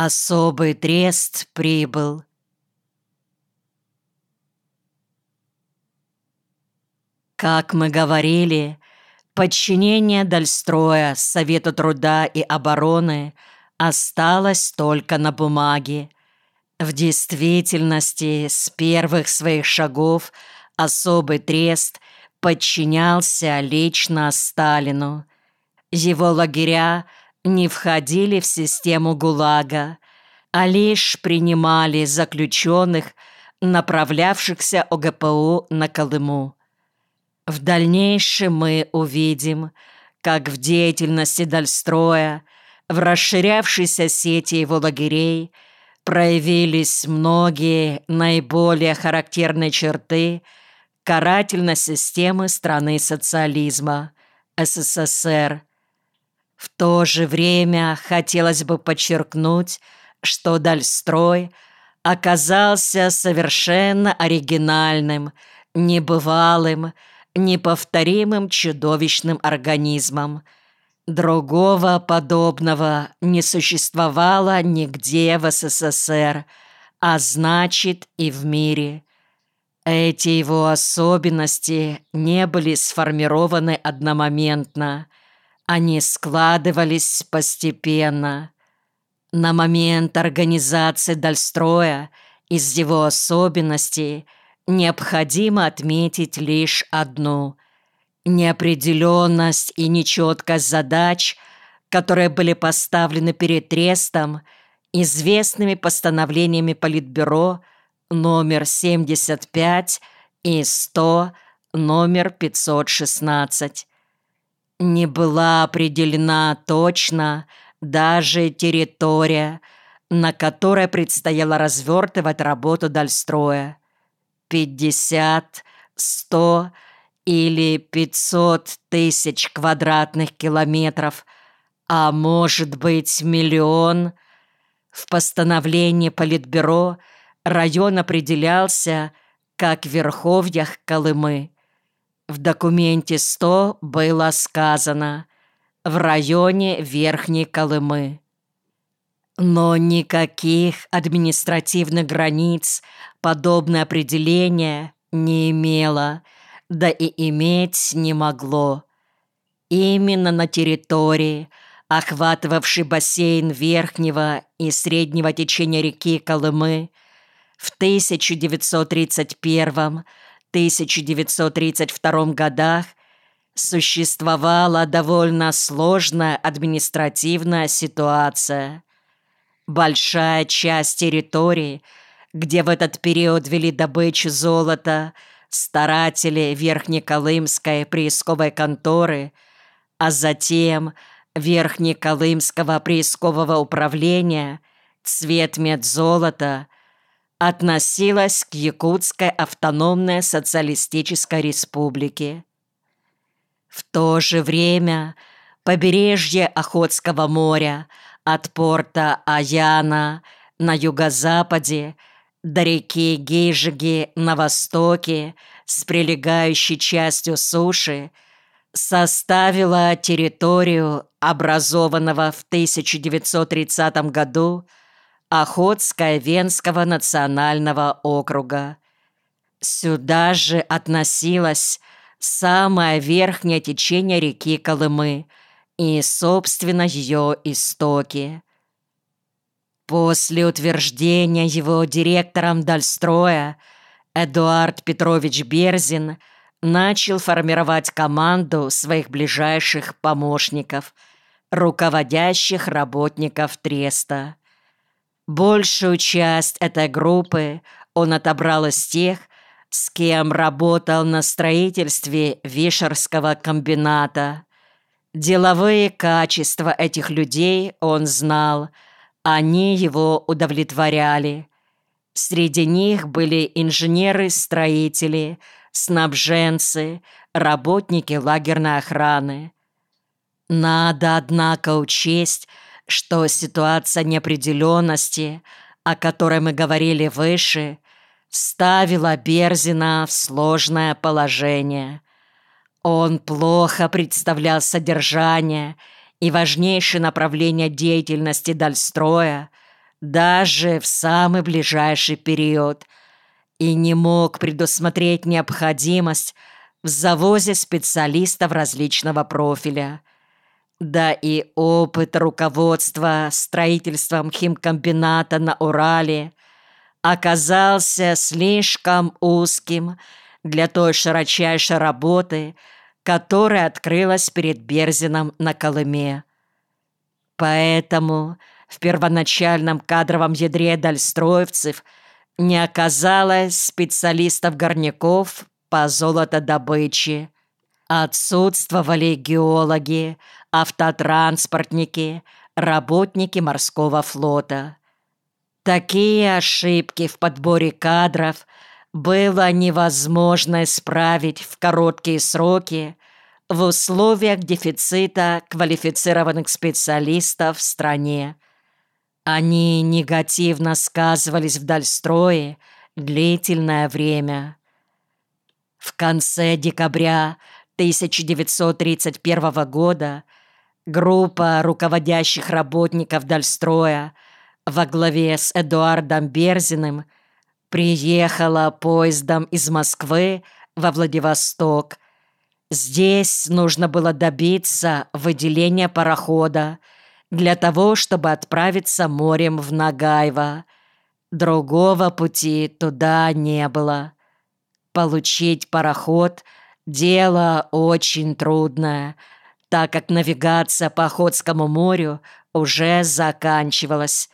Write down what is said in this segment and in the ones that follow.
Особый трест прибыл. Как мы говорили, подчинение Дальстроя Совету труда и обороны осталось только на бумаге. В действительности, с первых своих шагов особый трест подчинялся лично Сталину. Его лагеря не входили в систему ГУЛАГа, а лишь принимали заключенных, направлявшихся ОГПУ на Колыму. В дальнейшем мы увидим, как в деятельности Дальстроя, в расширявшейся сети его лагерей проявились многие наиболее характерные черты карательной системы страны социализма, СССР, в то же время хотелось бы подчеркнуть, что Дальстрой оказался совершенно оригинальным, небывалым, неповторимым чудовищным организмом. Другого подобного не существовало нигде в СССР, а значит и в мире. Эти его особенности не были сформированы одномоментно – они складывались постепенно. На момент организации Дальстроя из его особенностей необходимо отметить лишь одну – неопределенность и нечеткость задач, которые были поставлены перед Трестом известными постановлениями Политбюро номер 75 и 100 номер 516 не была определена точно даже территория, на которой предстояло развертывать работу Дальстроя. 50, 100 или 500 тысяч квадратных километров, а может быть миллион. В постановлении Политбюро район определялся как верховьях Колымы. В документе 100 было сказано «в районе Верхней Колымы». Но никаких административных границ подобное определение не имело, да и иметь не могло. Именно на территории, охватывавшей бассейн верхнего и среднего течения реки Колымы, в 1931 1932 годах существовала довольно сложная административная ситуация. Большая часть территории, где в этот период вели добычу золота старатели Верхнеколымской приисковой конторы, а затем Верхнеколымского приискового управления «Цвет медзолота» относилась к Якутской автономной социалистической республике. В то же время побережье Охотского моря от порта Аяна на юго-западе до реки Гейжиги на востоке с прилегающей частью суши составила территорию образованного в 1930 году Охотско-Венского национального округа. Сюда же относилось самое верхнее течение реки Колымы и, собственно, ее истоки. После утверждения его директором Дальстроя Эдуард Петрович Берзин начал формировать команду своих ближайших помощников, руководящих работников Треста. Большую часть этой группы он отобрал из тех, с кем работал на строительстве Вишерского комбината. Деловые качества этих людей он знал, они его удовлетворяли. Среди них были инженеры-строители, снабженцы, работники лагерной охраны. Надо, однако, учесть, что ситуация неопределенности, о которой мы говорили выше, ставила Берзина в сложное положение. Он плохо представлял содержание и важнейшее направление деятельности Дальстроя, даже в самый ближайший период и не мог предусмотреть необходимость в завозе специалистов различного профиля. Да и опыт руководства строительством химкомбината на Урале оказался слишком узким для той широчайшей работы, которая открылась перед Берзином на Колыме. Поэтому в первоначальном кадровом ядре дальстроевцев не оказалось специалистов-горняков по золотодобыче. Отсутствовали геологи, автотранспортники, работники морского флота. Такие ошибки в подборе кадров было невозможно исправить в короткие сроки в условиях дефицита квалифицированных специалистов в стране. Они негативно сказывались в Дальстрое длительное время. В конце декабря 1931 года группа руководящих работников Дальстроя во главе с Эдуардом Берзиным приехала поездом из Москвы во Владивосток. Здесь нужно было добиться выделения парохода – для того, чтобы отправиться морем в Нагаево. Другого пути туда не было. Получить пароход – дело очень трудное, так как навигация по Охотскому морю уже заканчивалась.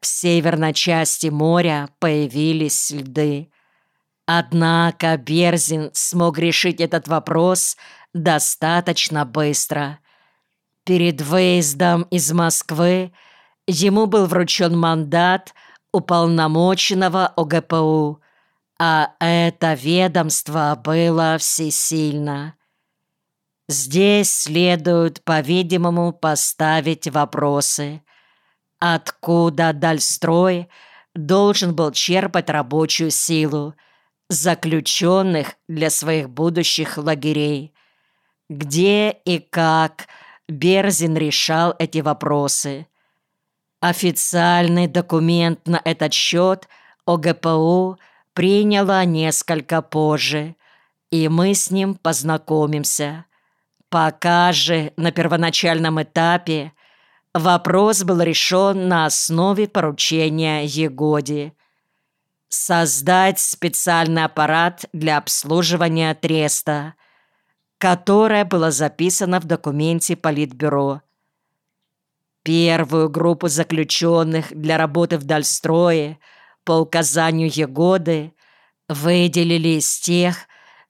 В северной части моря появились льды. Однако Берзин смог решить этот вопрос достаточно быстро – Перед выездом из Москвы ему был вручен мандат уполномоченного ОГПУ, а это ведомство было всесильно. Здесь следует, по-видимому, поставить вопросы. Откуда Дальстрой должен был черпать рабочую силу заключенных для своих будущих лагерей? Где и как – Берзин решал эти вопросы. Официальный документ на этот счет ОГПУ приняла несколько позже, и мы с ним познакомимся. Пока же на первоначальном этапе вопрос был решен на основе поручения Егоди. Создать специальный аппарат для обслуживания треста – которое было записано в документе Политбюро. Первую группу заключенных для работы в Дальстрое по указанию Егоды выделили из тех,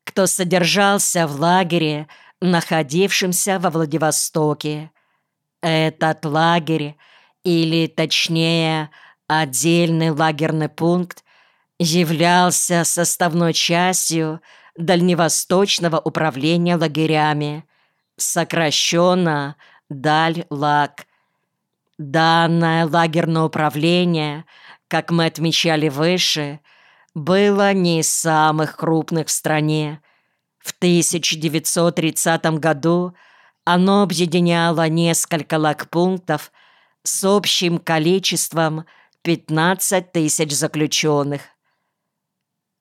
кто содержался в лагере, находившемся во Владивостоке. Этот лагерь, или точнее отдельный лагерный пункт, являлся составной частью Дальневосточного управления лагерями, сокращенно ДАЛЬ-ЛАГ. Данное лагерное управление, как мы отмечали выше, было не из самых крупных в стране. В 1930 году оно объединяло несколько лагпунктов с общим количеством 15 тысяч заключенных.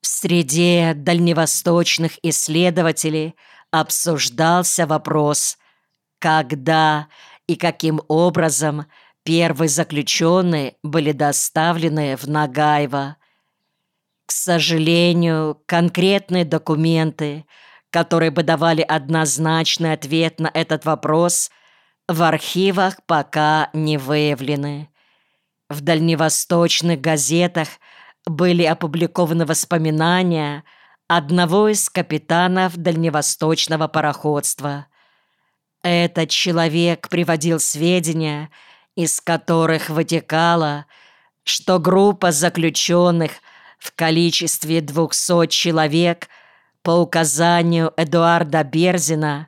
В среде дальневосточных исследователей обсуждался вопрос, когда и каким образом первые заключенные были доставлены в Нагаево. К сожалению, конкретные документы, которые бы давали однозначный ответ на этот вопрос, в архивах пока не выявлены. В дальневосточных газетах – были опубликованы воспоминания одного из капитанов дальневосточного пароходства. Этот человек приводил сведения, из которых вытекало, что группа заключенных в количестве 200 человек по указанию Эдуарда Берзина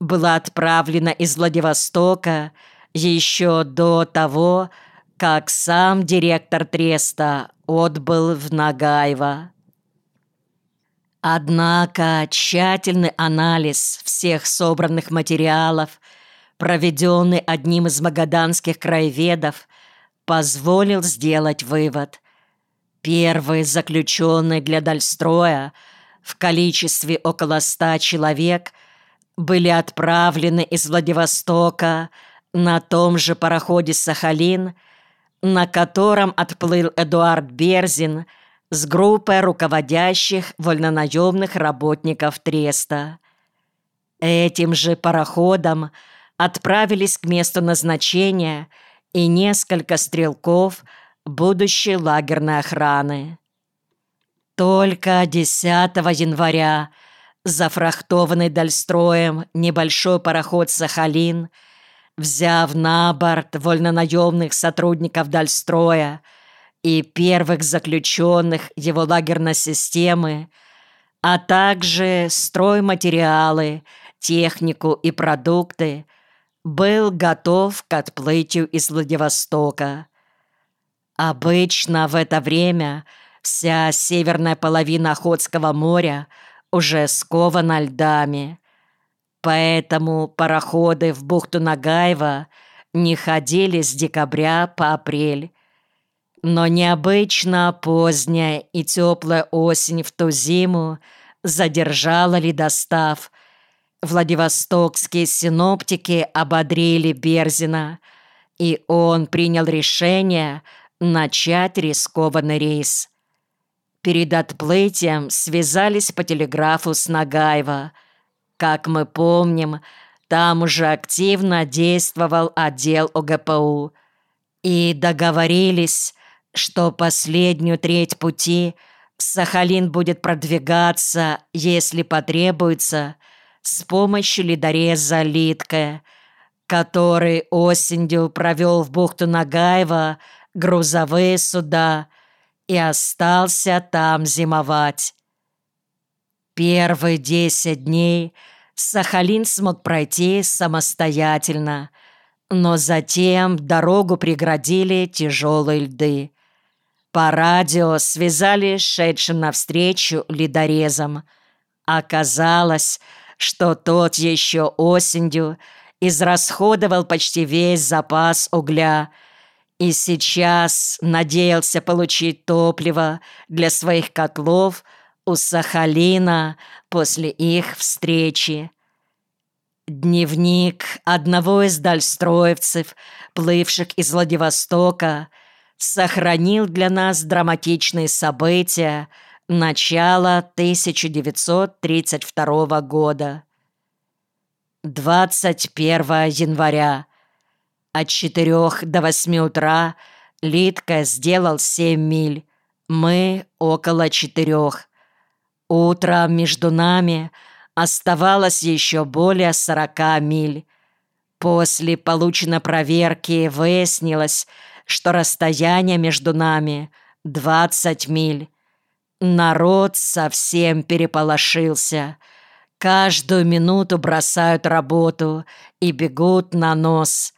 была отправлена из Владивостока еще до того, как сам директор Треста отбыл в Нагаево. Однако тщательный анализ всех собранных материалов, проведенный одним из магаданских краеведов, позволил сделать вывод. Первый заключенный для Дальстроя в количестве около ста человек были отправлены из Владивостока на том же пароходе «Сахалин», на котором отплыл Эдуард Берзин с группой руководящих вольнонаемных работников Треста. Этим же пароходом отправились к месту назначения и несколько стрелков будущей лагерной охраны. Только 10 января зафрахтованный Дальстроем небольшой пароход «Сахалин», взяв на борт вольнонаемных сотрудников Дальстроя и первых заключенных его лагерной системы, а также стройматериалы, технику и продукты, был готов к отплытию из Владивостока. Обычно в это время вся северная половина Охотского моря уже скована льдами. Поэтому пароходы в бухту Нагаева не ходили с декабря по апрель. Но необычно поздняя и теплая осень в ту зиму задержала ледостав – Владивостокские синоптики ободрили Берзина, и он принял решение начать рискованный рейс. Перед отплытием связались по телеграфу с Нагаева. Как мы помним, там уже активно действовал отдел ОГПУ. И договорились, что последнюю треть пути Сахалин будет продвигаться, если потребуется – с помощью ледореза Литка, который осенью провел в бухту Нагаева грузовые суда и остался там зимовать. Первые десять дней Сахалин смог пройти самостоятельно, но затем дорогу преградили тяжелые льды. По радио связали шедшим навстречу ледорезом. Оказалось, что тот еще осенью израсходовал почти весь запас угля и сейчас надеялся получить топливо для своих котлов у Сахалина после их встречи. Дневник одного из дальстроевцев, плывших из Владивостока, сохранил для нас драматичные события, Начало 1932 года. 21 января. От 4 до 8 утра Литка сделал 7 миль. Мы около четырех. Утром между нами оставалось еще более 40 миль. После полученной проверки выяснилось, что расстояние между нами 20 миль. Народ совсем переполошился. Каждую минуту бросают работу и бегут на нос.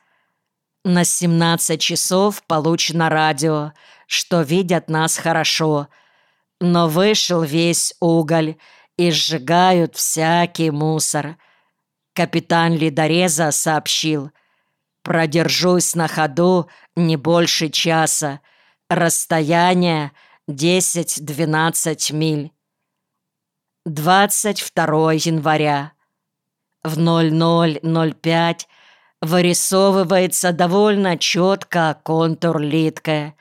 На 17 часов получено радио, что видят нас хорошо. Но вышел весь уголь и сжигают всякий мусор. Капитан ледореза сообщил. «Продержусь на ходу не больше часа. Расстояние — 10-12 миль. 22 января. В 00.05 вырисовывается довольно четко контур Литка.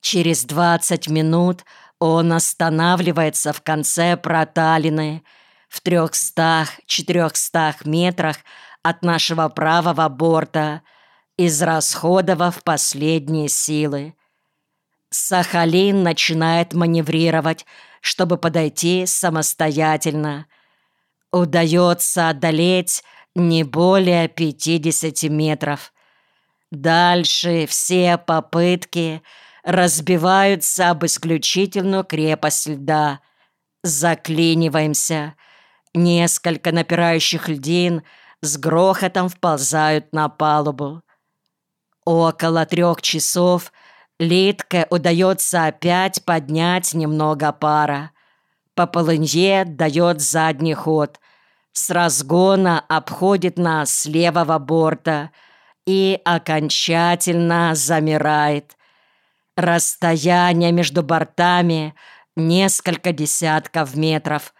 Через 20 минут он останавливается в конце проталины в 300-400 метрах от нашего правого борта, израсходовав последние силы. Сахалин начинает маневрировать, чтобы подойти самостоятельно. Удается одолеть не более 50 метров. Дальше все попытки разбиваются об исключительную крепость льда. Заклиниваемся. Несколько напирающих льдин с грохотом вползают на палубу. Около трех часов Литке удается опять поднять немного пара. По полынье дает задний ход. С разгона обходит нас с левого борта и окончательно замирает. Расстояние между бортами несколько десятков метров.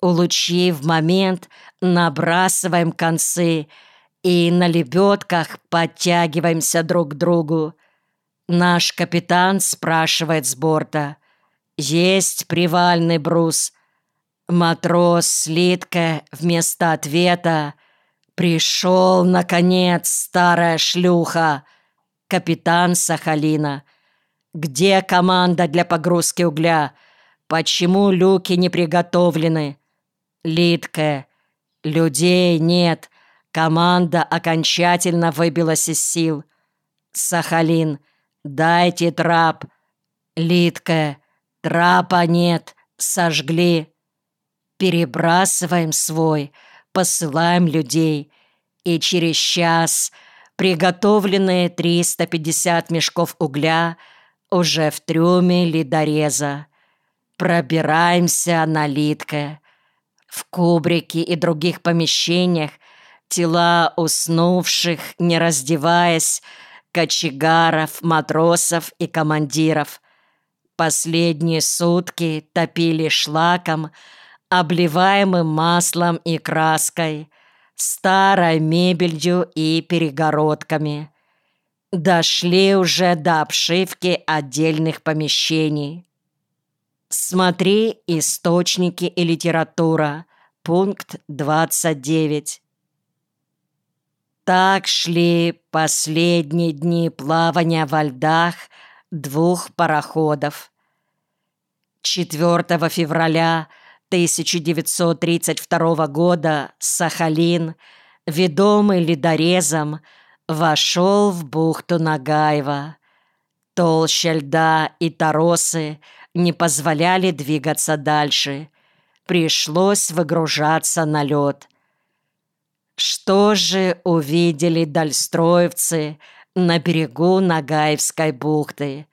Улучив момент, набрасываем концы и на лебедках подтягиваемся друг к другу. Наш капитан спрашивает с борта. «Есть привальный брус?» Матрос Слитка вместо ответа «Пришел, наконец, старая шлюха!» Капитан Сахалина. «Где команда для погрузки угля? Почему люки не приготовлены?» Литка. «Людей нет. Команда окончательно выбилась из сил». Сахалин. «Дайте трап». Литка. «Трапа нет. Сожгли». Перебрасываем свой, посылаем людей. И через час приготовленные 350 мешков угля уже в трюме ледореза. Пробираемся на литке. В кубрике и других помещениях тела уснувших, не раздеваясь, кочегаров, матросов и командиров. Последние сутки топили шлаком, обливаемым маслом и краской, старой мебелью и перегородками. Дошли уже до обшивки отдельных помещений. Смотри источники и литература. Пункт 29. Так шли последние дни плавания во льдах двух пароходов. 4 февраля 1932 года Сахалин, ведомый ледорезом, вошел в бухту Нагаева. Толща льда и торосы не позволяли двигаться дальше. Пришлось выгружаться на лед. Что же увидели дальстроевцы на берегу Нагаевской бухты?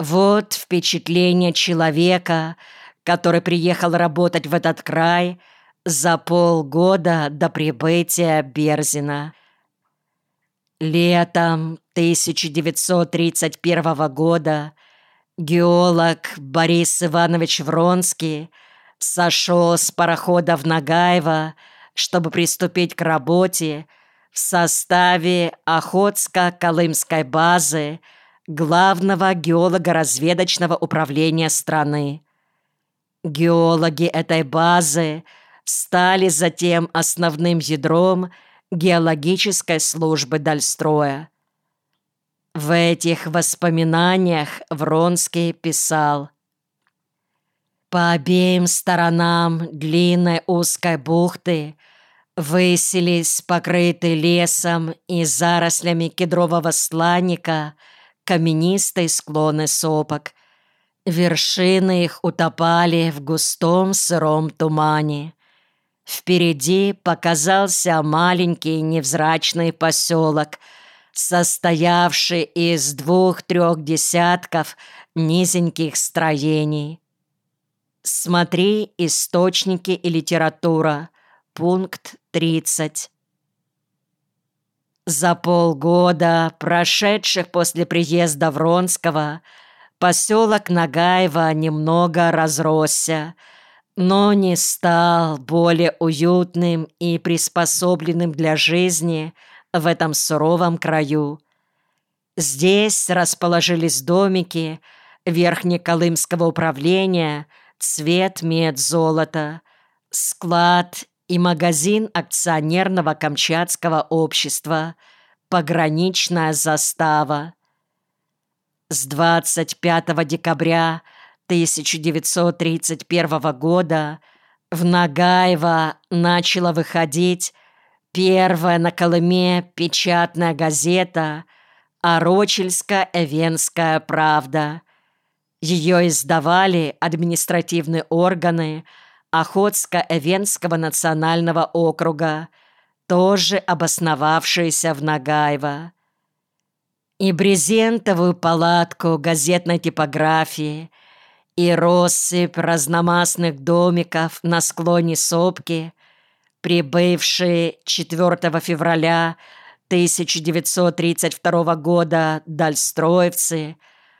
Вот впечатление человека – который приехал работать в этот край за полгода до прибытия Берзина. Летом 1931 года геолог Борис Иванович Вронский сошел с парохода в Нагаево, чтобы приступить к работе в составе Охотско-Колымской базы главного геолого-разведочного управления страны. Геологи этой базы стали затем основным ядром геологической службы Дальстроя. В этих воспоминаниях Вронский писал «По обеим сторонам длинной узкой бухты высились покрытые лесом и зарослями кедрового сланника каменистые склоны сопок – Вершины их утопали в густом сыром тумане. Впереди показался маленький невзрачный поселок, состоявший из двух-трех десятков низеньких строений. Смотри источники и литература. Пункт 30. За полгода, прошедших после приезда Вронского, Поселок Нагаева немного разросся, но не стал более уютным и приспособленным для жизни в этом суровом краю. Здесь расположились домики Верхнеколымского управления, цвет медзолота, склад и магазин акционерного Камчатского общества, пограничная застава. С 25 декабря 1931 года в Нагаево начала выходить первая на Колыме печатная газета «Орочельско-Эвенская правда». Ее издавали административные органы Охотско-Эвенского национального округа, тоже обосновавшиеся в Нагаево и брезентовую палатку газетной типографии, и россыпь разномастных домиков на склоне сопки, прибывшие 4 февраля 1932 года дальстроевцы –